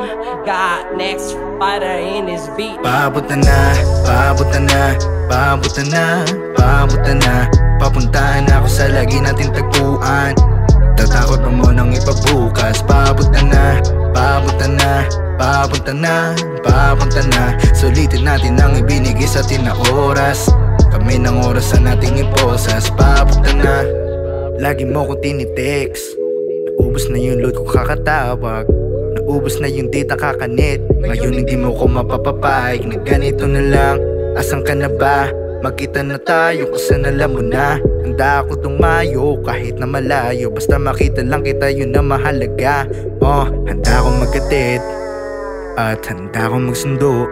Got next fighter in his beat. Paabot na paabot na paabot na paabot na. Papuntahan ako sa lagi natin tagpuan. Tatakot mo nang ipabukas. Paabot na paabot na paabot na paabot na. Sulitin natin ang ibinigay sa atin na oras. Kami ng oras na nating iposas. Paabot na. Lagi mo kong tinitext. Naubos na yung load ko kakatawag Naubos na yung data kakanit Ngayon hindi mo ko mapapapayag Na ganito na lang. Asan ka na ba? Magkita na tayo kasi alam mo na. Handa ako tumayo kahit na malayo. Basta makita lang kita yun na mahalaga. Oh, handa akong magkatid At handa akong magsundo.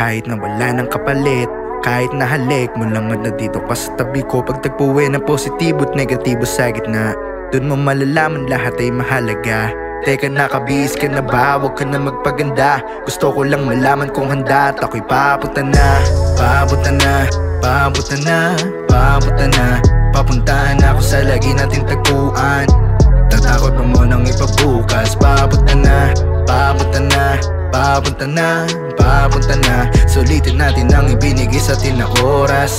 Kahit na wala ng kapalit kahit na halik mo lang na dito ka sa tabi ko. Pagtagpuin ng positibo at negatibo sa gitna Doon mo malalaman lahat ay mahalaga Teka nakabihis ka na ba? Huwag ka na magpaganda. Gusto ko lang malaman kung handa At ako'y papunta na Papunta na Papunta na Papunta na Papuntahan ako sa lagi nating tagpuan. Tatakot mo mo nang ipabukas. Papunta na Papunta na Papunta na Papunta na Sulitin natin ang ibinigay sa atin na oras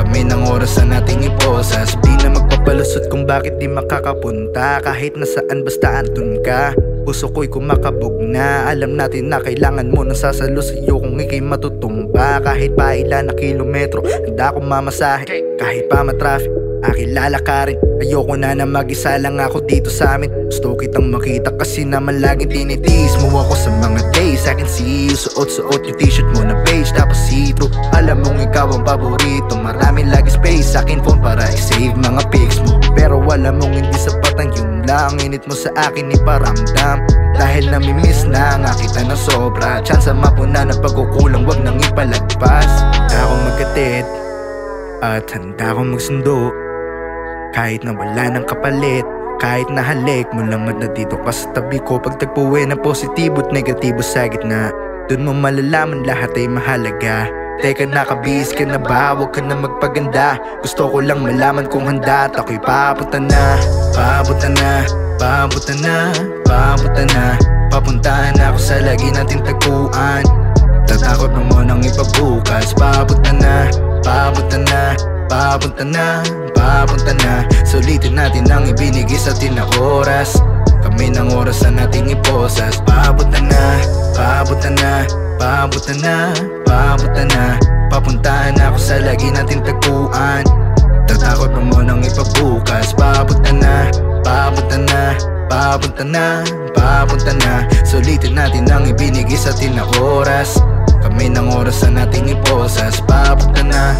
kami ng oras na nating iposas. Di na magpapalusot kung bakit di makakapunta. Kahit nasaan basta andun ka. Puso ko'y kumakabog na. Alam natin na kailangan mo nang sasalo sa'yo Kung ikay matutumba. Kahit pa ilan na kilometro Handa akong mamasahe. Kahit pa matraffic Aking lalakarin Ayoko na na mag-isa lang ako dito sa amin. Gusto kitang makita kasi naman laging tinitiis mo ako sa mga days. I can see you Suot-suot yung t-shirt mo na beige. Tapos see-through Alam mong ikaw ang paborito. Marami lagi space sa akin phone para i-save mga Wala mong hindi sapat ang yun lang. Init mo sa akin iparamdam. Dahil namimiss na nga kita na sobra. Tsansa mapuna ng pagkukulang wag nang ipalagpas. Handa akong magkatid At handa akong magsundo. Kahit na wala ng kapalit kahit na halik mo lang na dito ka sa tabi ko. Pagtagpuin ng positibo at negatibo sa gitna Doon mo malalaman lahat ay mahalaga Teka nakabihis ka na ba? Huwag ka na magpaganda. Gusto ko lang malaman kung handa At ako'y papunta na. Papunta na Papunta na Papunta na. Papuntahan ako sa lagi nating tagpuan. Tatakot mo mo nang ipabukas. Papunta na Papunta na Papunta na, papunta na. Sulitin natin ang ibinigay sa atin na oras Kami ng oras na nating iposas. Papunta papunta na, papunta na, papunta na Papuntahan ako sa lagi nating tagpuan. Tatakot mo mo nang ipabukas. Papunta na, papunta na, papunta na, papunta na Sulitin natin ang ibinigay sa atin na oras Kami ng oras na nating iposas. Papunta na